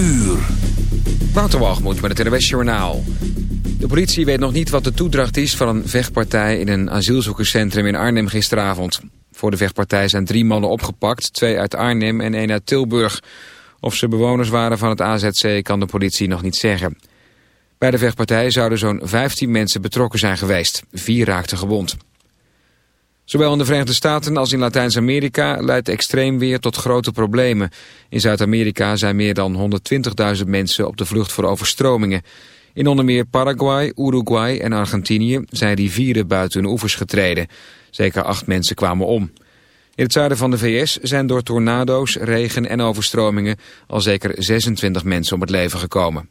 uur. Met het RWS Journaal. De politie weet nog niet wat de toedracht is van een vechtpartij in een asielzoekerscentrum in Arnhem gisteravond. Voor de vechtpartij zijn drie mannen opgepakt, twee uit Arnhem en één uit Tilburg. Of ze bewoners waren van het AZC kan de politie nog niet zeggen. Bij de vechtpartij zouden zo'n 15 mensen betrokken zijn geweest. Vier raakten gewond. Zowel in de Verenigde Staten als in Latijns-Amerika leidt extreem weer tot grote problemen. In Zuid-Amerika zijn meer dan 120.000 mensen op de vlucht voor overstromingen. In onder meer Paraguay, Uruguay en Argentinië zijn rivieren buiten hun oevers getreden. Zeker acht mensen kwamen om. In het zuiden van de VS zijn door tornado's, regen en overstromingen al zeker 26 mensen om het leven gekomen.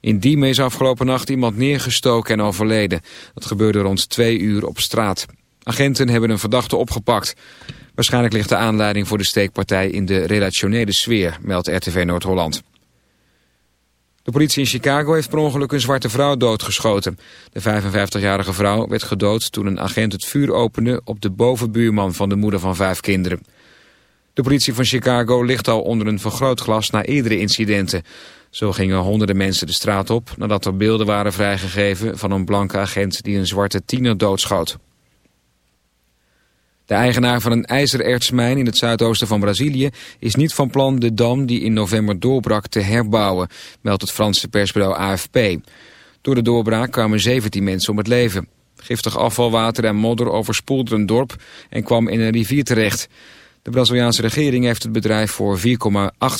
In Diemen is afgelopen nacht iemand neergestoken en overleden. Dat gebeurde rond twee uur op straat. Agenten hebben een verdachte opgepakt. Waarschijnlijk ligt de aanleiding voor de steekpartij in de relationele sfeer, meldt RTV Noord-Holland. De politie in Chicago heeft per ongeluk een zwarte vrouw doodgeschoten. De 55-jarige vrouw werd gedood toen een agent het vuur opende op de bovenbuurman van de moeder van vijf kinderen. De politie van Chicago ligt al onder een vergrootglas na eerdere incidenten. Zo gingen honderden mensen de straat op nadat er beelden waren vrijgegeven van een blanke agent die een zwarte tiener doodschoot. De eigenaar van een ijzerertsmijn in het zuidoosten van Brazilië is niet van plan de dam die in november doorbrak te herbouwen, meldt het Franse persbureau AFP. Door de doorbraak kwamen 17 mensen om het leven. Giftig afvalwater en modder overspoelden een dorp en kwam in een rivier terecht. De Braziliaanse regering heeft het bedrijf voor 4,8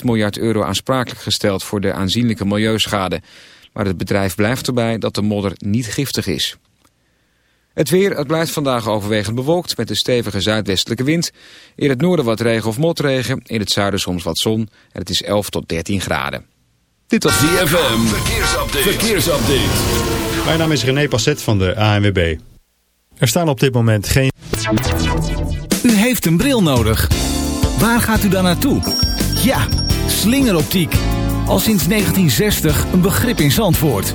miljard euro aansprakelijk gesteld voor de aanzienlijke milieuschade. Maar het bedrijf blijft erbij dat de modder niet giftig is. Het weer, het blijft vandaag overwegend bewolkt met een stevige zuidwestelijke wind. In het noorden wat regen of motregen, in het zuiden soms wat zon en het is 11 tot 13 graden. Dit was DFM, verkeersupdate. verkeersupdate. Mijn naam is René Passet van de ANWB. Er staan op dit moment geen... U heeft een bril nodig. Waar gaat u dan naartoe? Ja, slingeroptiek. Al sinds 1960 een begrip in Zandvoort.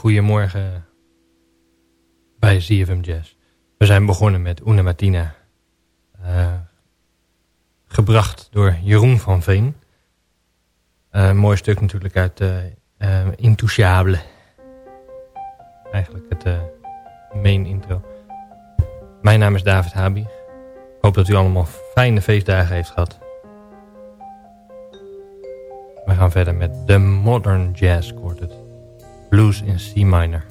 Hele goede morgen bij CFM Jazz. We zijn begonnen met Una Martina. Uh, gebracht door Jeroen van Veen. Een mooi stuk natuurlijk uit uh, Intouchable. Eigenlijk het main intro. Mijn naam is David Habi. Hoop dat u allemaal fijne feestdagen heeft gehad. We gaan verder met The Modern Jazz Quartet. Blues in C minor.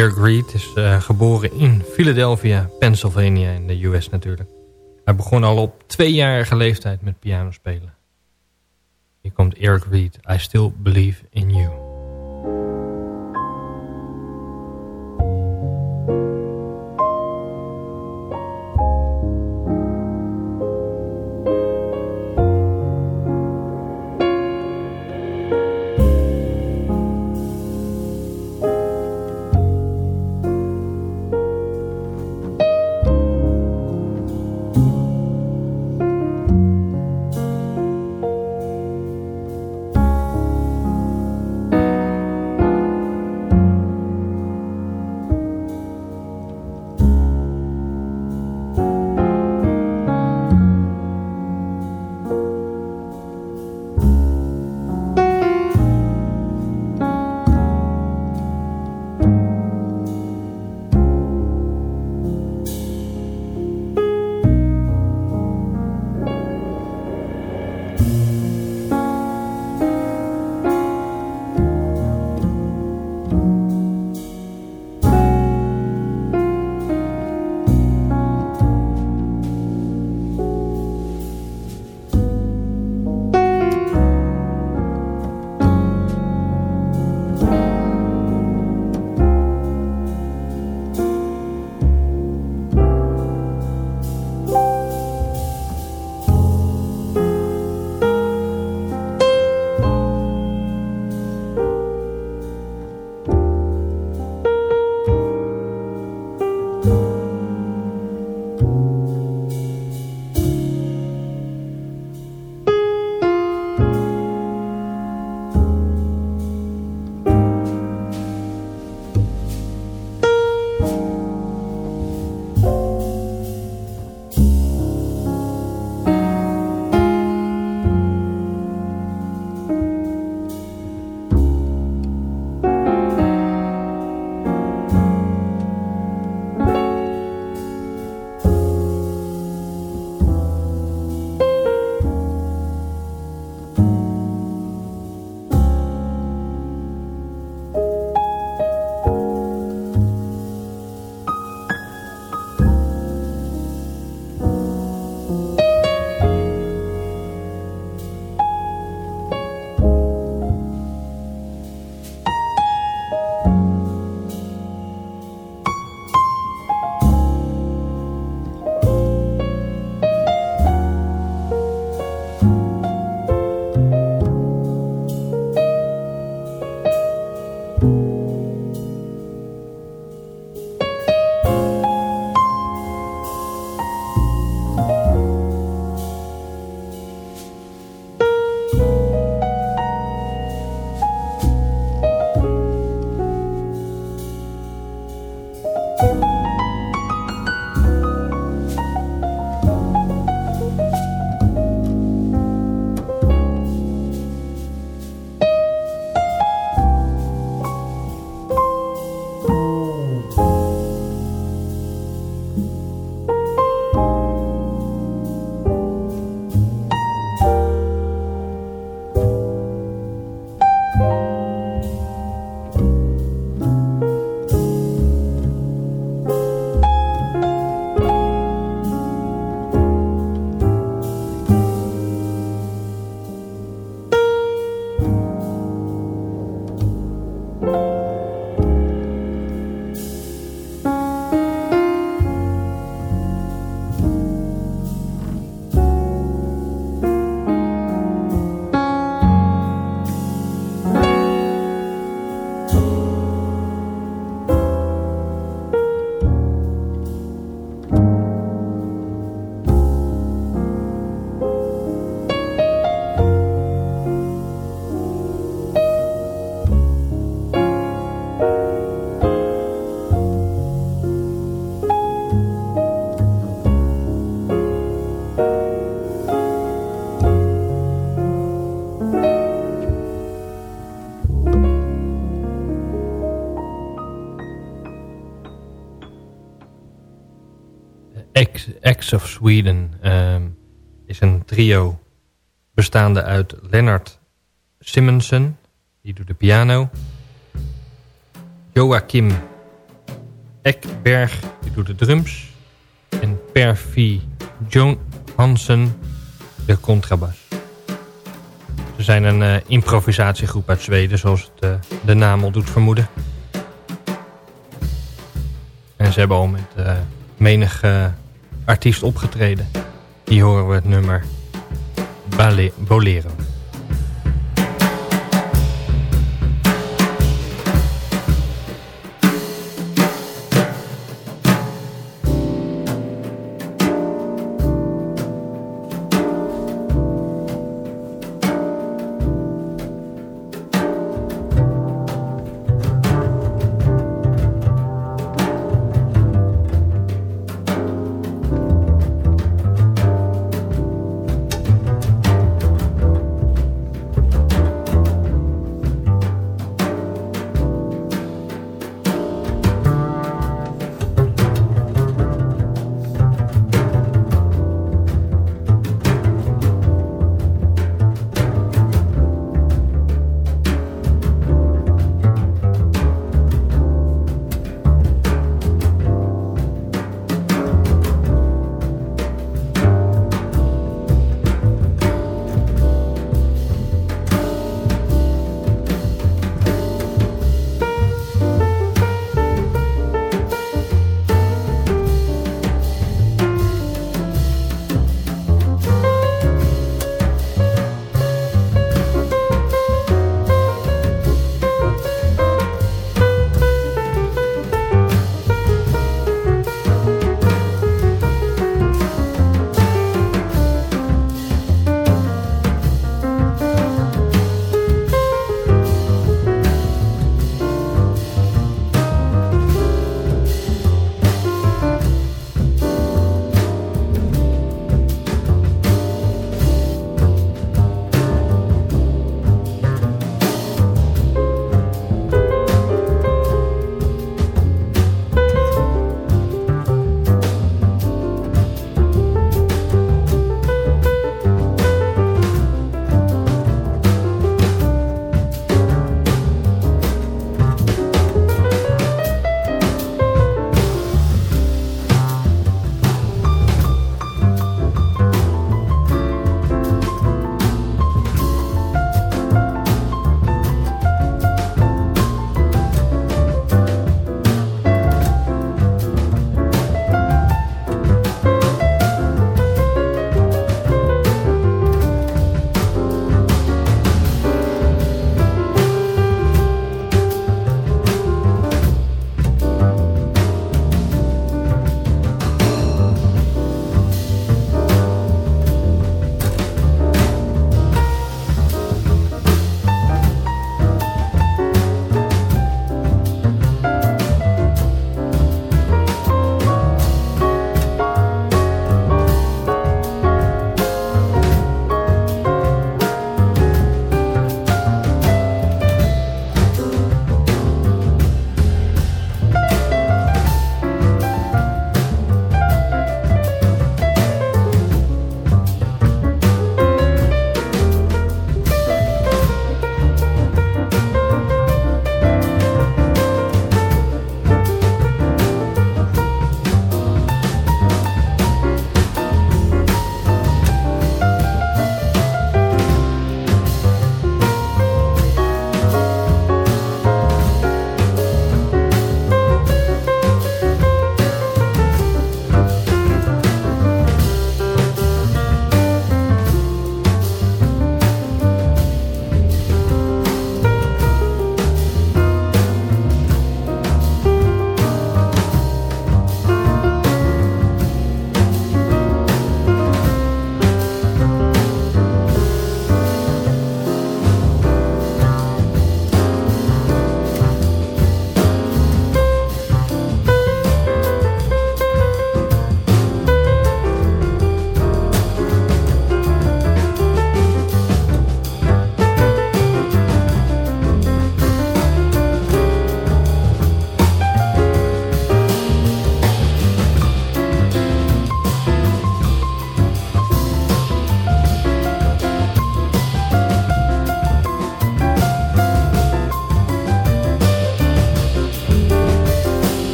Eric Reed is uh, geboren in Philadelphia, Pennsylvania in de US natuurlijk. Hij begon al op tweejarige leeftijd met piano spelen. Hier komt Eric Reed, I Still Believe in You. Sweden ehm, is een trio bestaande uit Leonard Simonsen, die doet de piano. Joachim Ekberg, die doet de drums. En Perfi Johansen, de contrabas. Ze zijn een uh, improvisatiegroep uit Zweden, zoals het, uh, de naam al doet vermoeden. En ze hebben al met uh, menig artiest opgetreden. Hier horen we het nummer Bolero.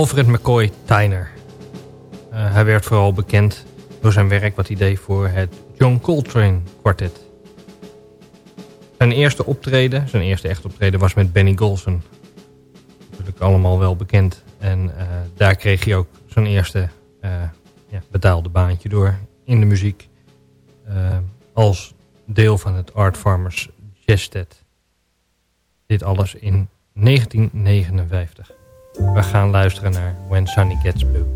Alfred McCoy Tyner. Uh, hij werd vooral bekend door zijn werk wat hij deed voor het John Coltrane kwartet. Zijn eerste optreden, zijn eerste echt optreden was met Benny Golson. Natuurlijk allemaal wel bekend. En uh, daar kreeg hij ook zijn eerste uh, ja, betaalde baantje door in de muziek. Als deel van het Art Farmers Jazztet. Dit alles in 1959. We gaan luisteren naar When Sunny Gets Blue.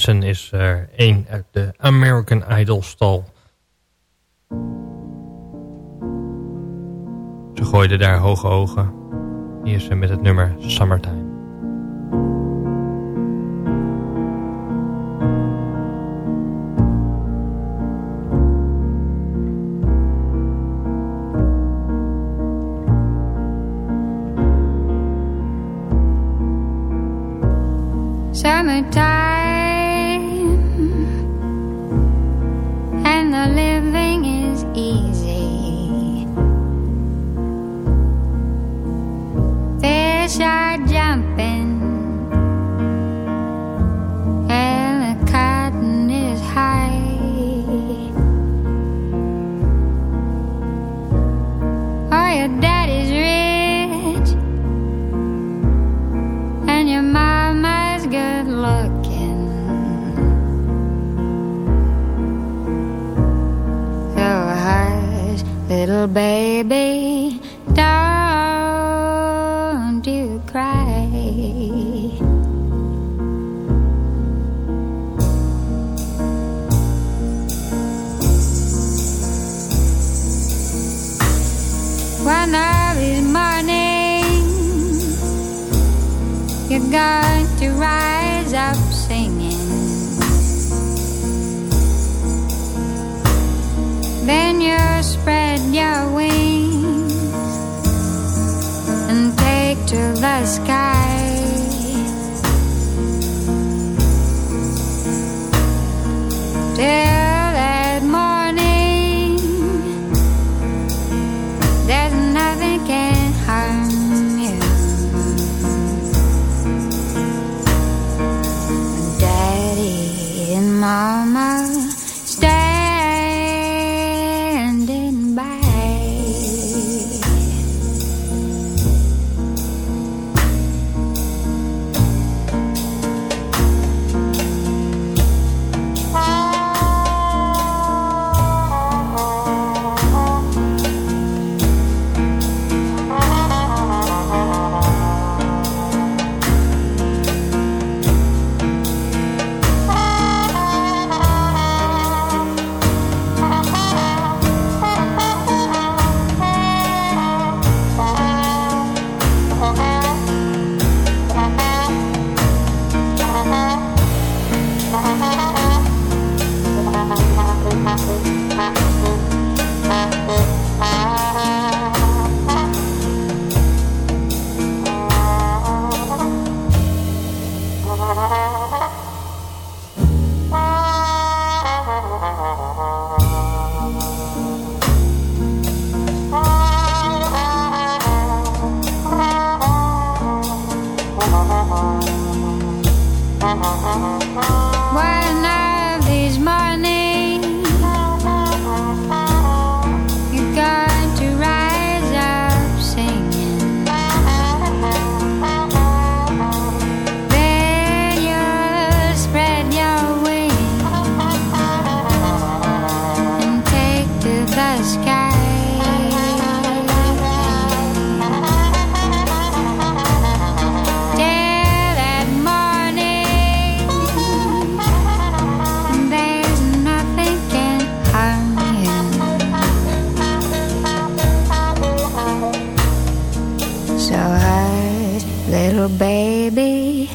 Is er een uit de American Idol stal. Ze gooide daar hoge ogen. Hier is ze met het nummer Summertime. so hard, little baby.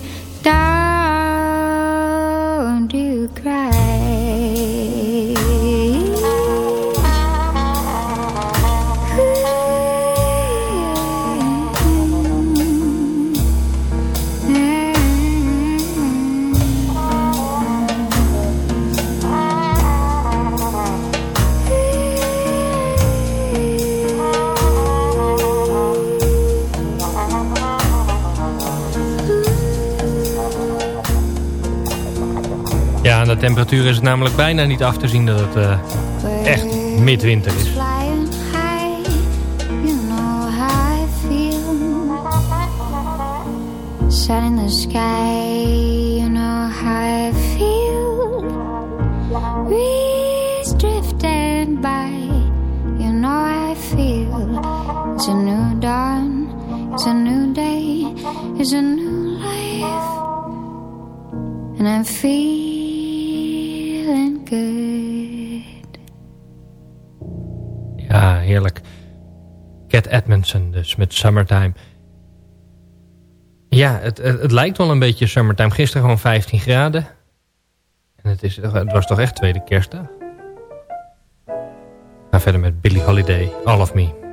Temperatuur is het namelijk bijna niet af te zien dat het uh, echt midwinter is. Sun in the sky, you know how I feel. Breeze drifting by, you know I feel. It's a new dawn, it's a new day, it's a new life. I'm feeling Edmondson dus met Summertime. Ja, het, het, lijkt wel een beetje Summertime. Gisteren gewoon 15 graden. En het, is, het was toch echt tweede kerstdag. Ga verder met Billie Holiday, All of Me.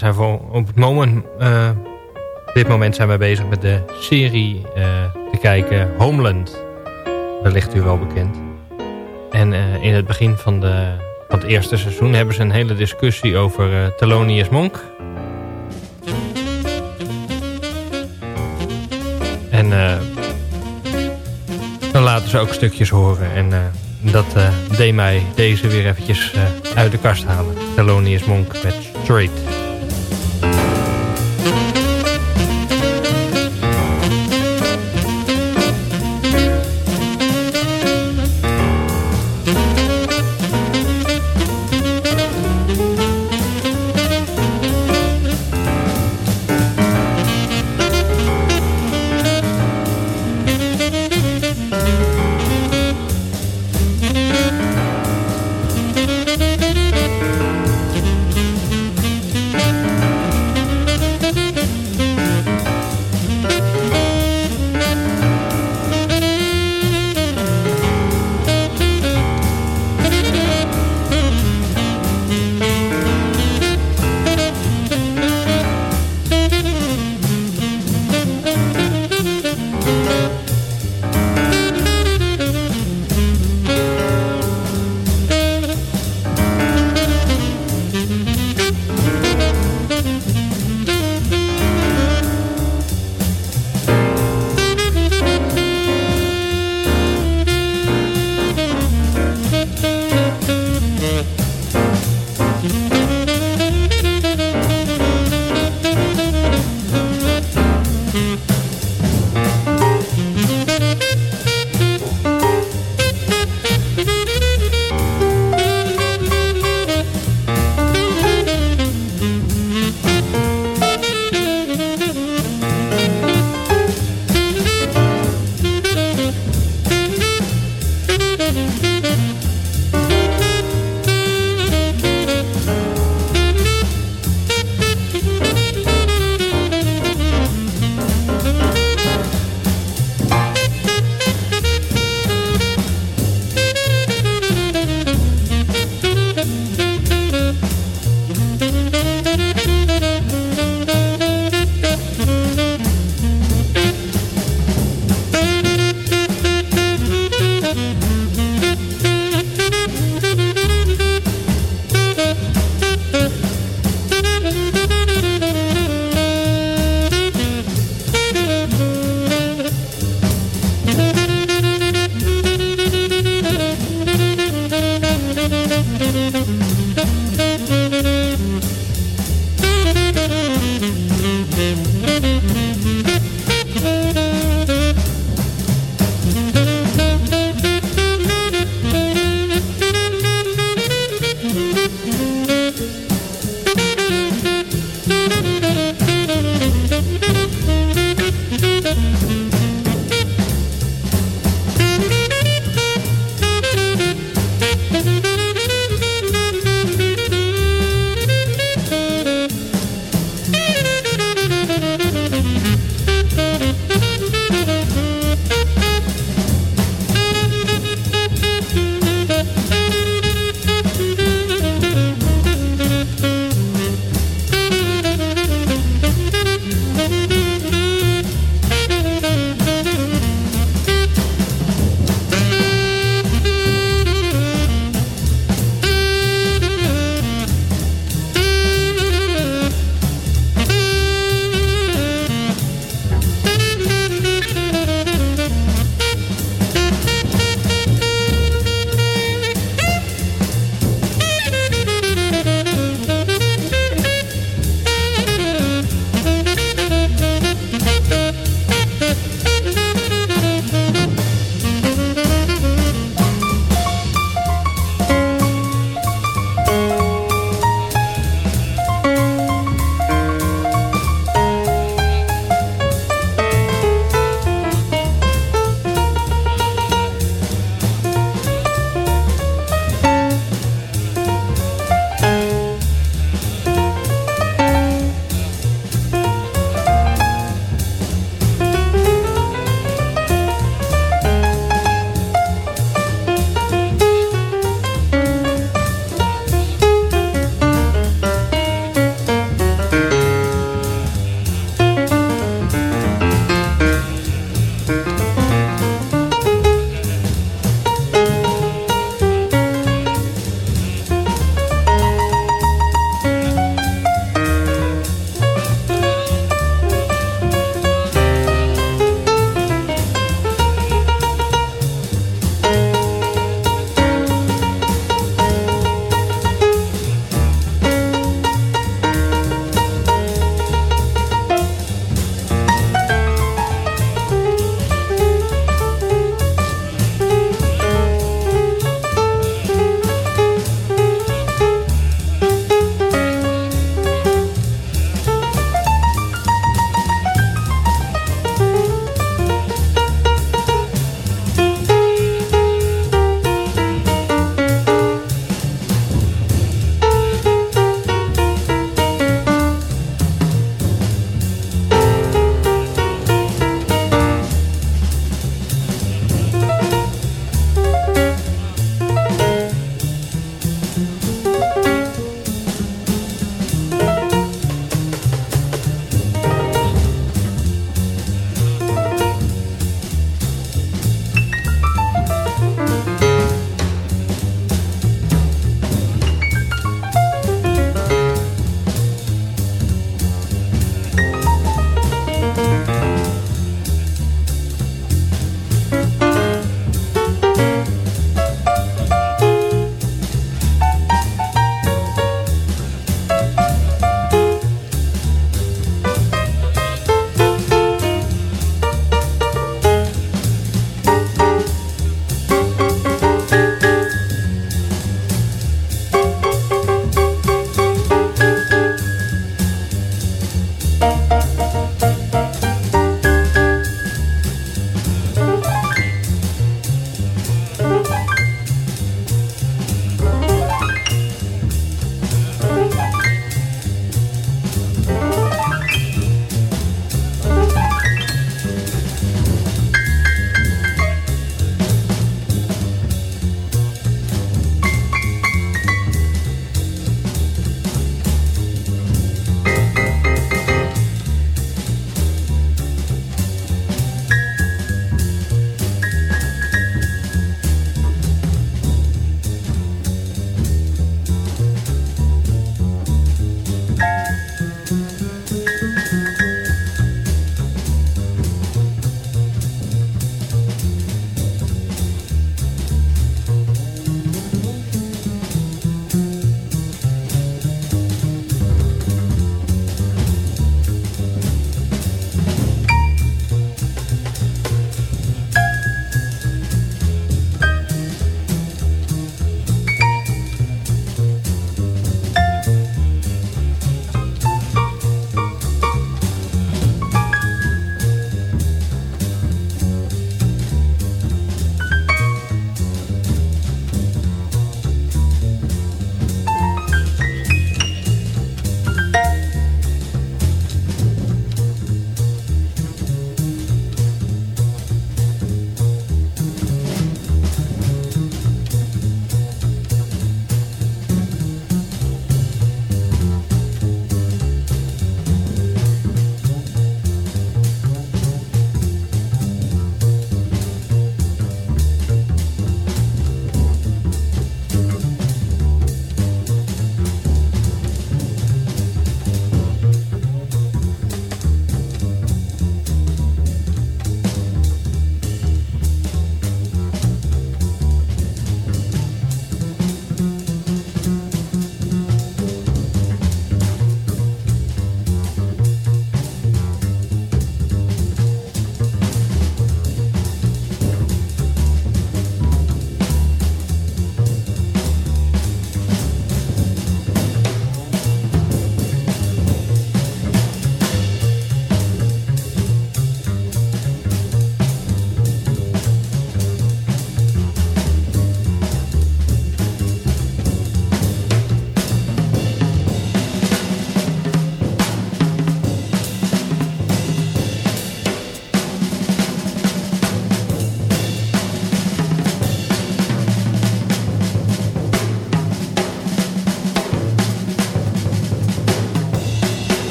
We zijn op het moment, uh, dit moment zijn we bezig met de serie uh, te kijken Homeland. Wellicht u wel bekend. En uh, in het begin van, de, van het eerste seizoen hebben ze een hele discussie over Thelonious Monk. En dan laten ze ook stukjes horen. En dat deed mij deze weer eventjes uit de kast halen. Thelonious Monk met Straight. Thank you.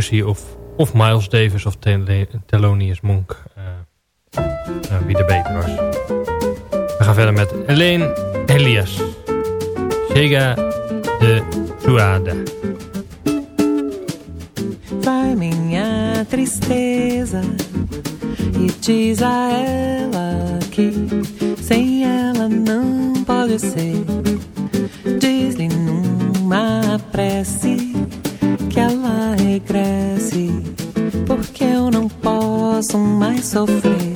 Discussie of, of Miles Davis of Thelonious Monk wie er beter was. We gaan verder met Helene Elias. Chega de Suada. Vai minha tristeza e diz a ela que sem ela não pode ser. Sofrer.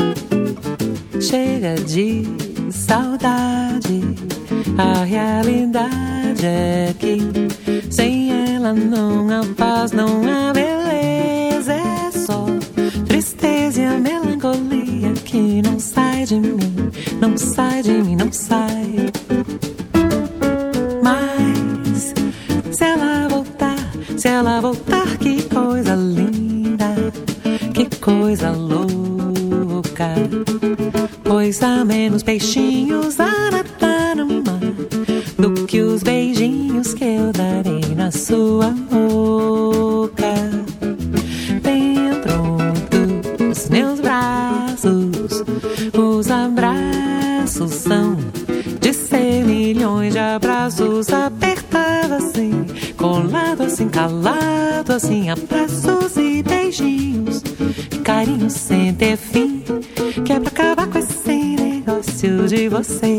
Chega de saudade, a realidade é que sem ela não há paz, não há beleza, é só tristeza e a melancolia que não sai de mim, não sai de mim, não sai. Mas se ela voltar, se ela voltar, que coisa linda, que coisa louca. Pois há menos peixinhos a nadar no mar do que os beijinhos que eu darei na sua boca. Dentro dos meus braços, os abraços são de ser milhões de abraços apertados assim, colado assim, calado assim, abraços say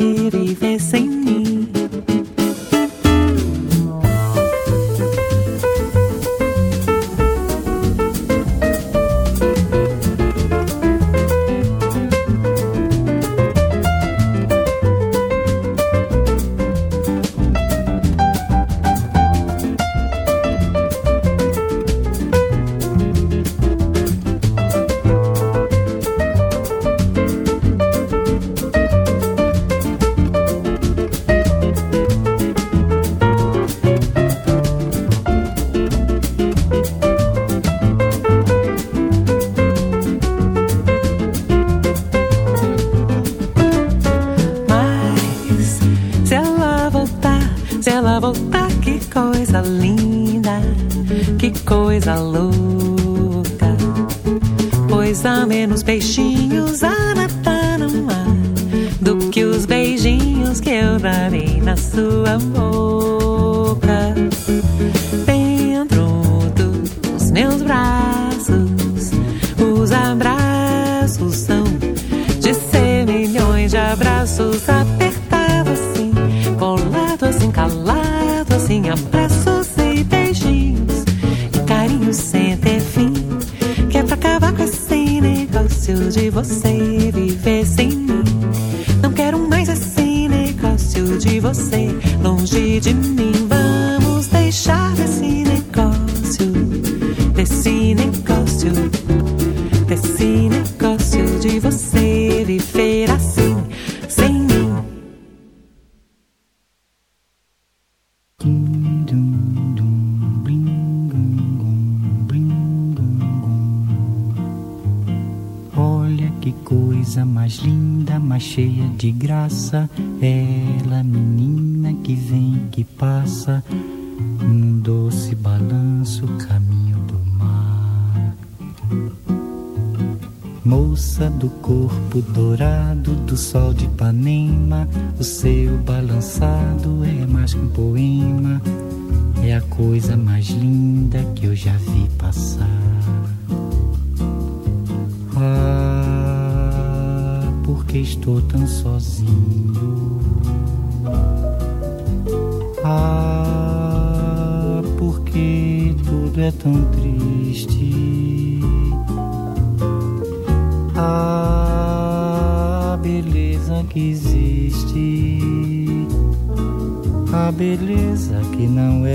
você balançado é mais que um poema, é a coisa mais linda que eu já vi passar. Ah, porque estou tão sozinho. Ah, porque tudo é tão triste.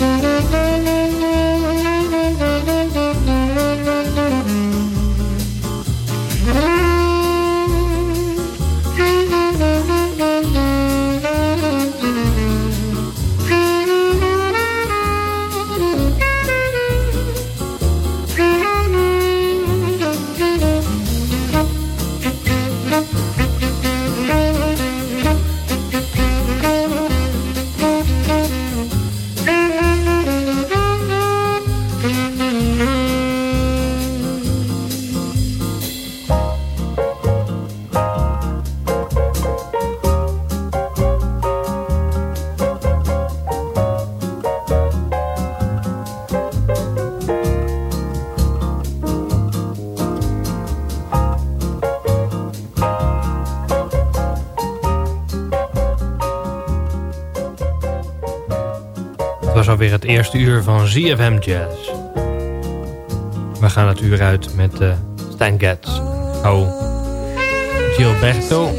Música eerste uur van ZFM Jazz. We gaan het uur uit met eh, de Stan Getz. Oh, Gilberto,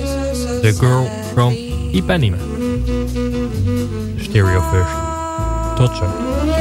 The Girl from Ipanema. Stereo version. Tot zo.